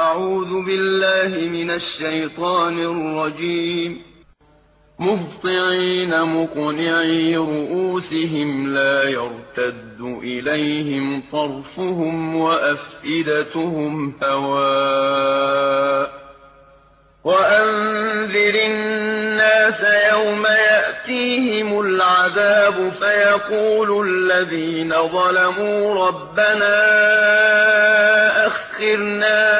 أعوذ بالله من الشيطان الرجيم. مهطعين مقنعي رؤوسهم لا يرتد إليهم طرفهم وأفئدتهم هواء. وأنذر الناس يوم يأتيهم العذاب فيقول الذين ظلموا ربنا أخرنا